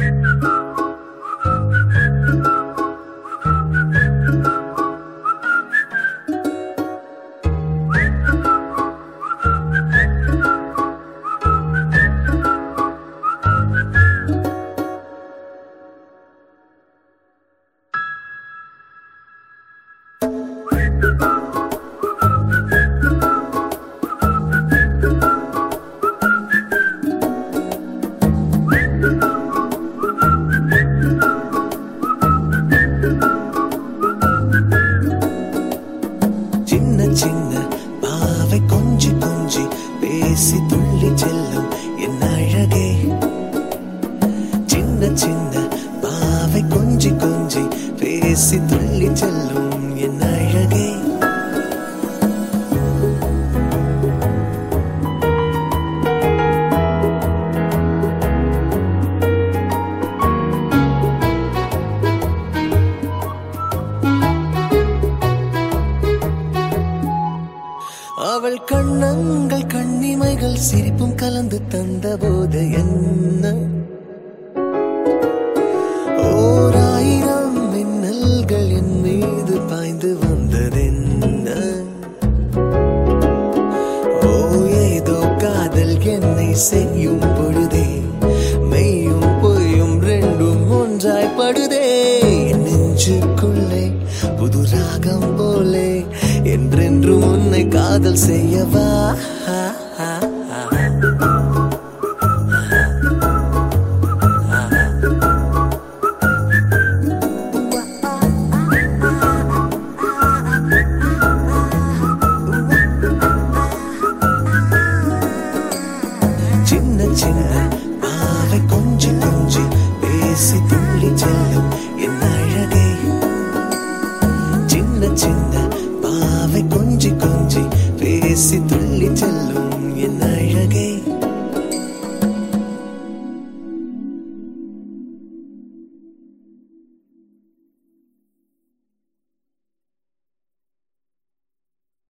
சின்ன கொஞ்சி கொஞ்சி பேசி துள்ளி செல்லும் என் அழகே. சின்ன சின்ன பாவை கொஞ்சி கொஞ்சி பேசி துள்ளி செல்லும் என் அழகே. அவள் கண்ணங்கள் கண்ணிமைகள் சிரிப்பும் கலந்து தந்த போது என்ன? ஓர் ஆயிரம் மின்னல்கள் என் மீது பாய்ந்து வந்ததென்ன ஓ ஏதோ காதல் என்னை செய்யும் பொழுதே மெய்யும் பொய்யும் ரெண்டும் ஒன்றாய் படுதே போலே என்றென்றும் உன்னை காதல் செய்யவா? சின்ன சின்ன பாவை கொஞ்சி கொஞ்சி பேசி துள்ளி செல்லும் என்ன நேசி துள்ளி செல்லும் என் அழகே.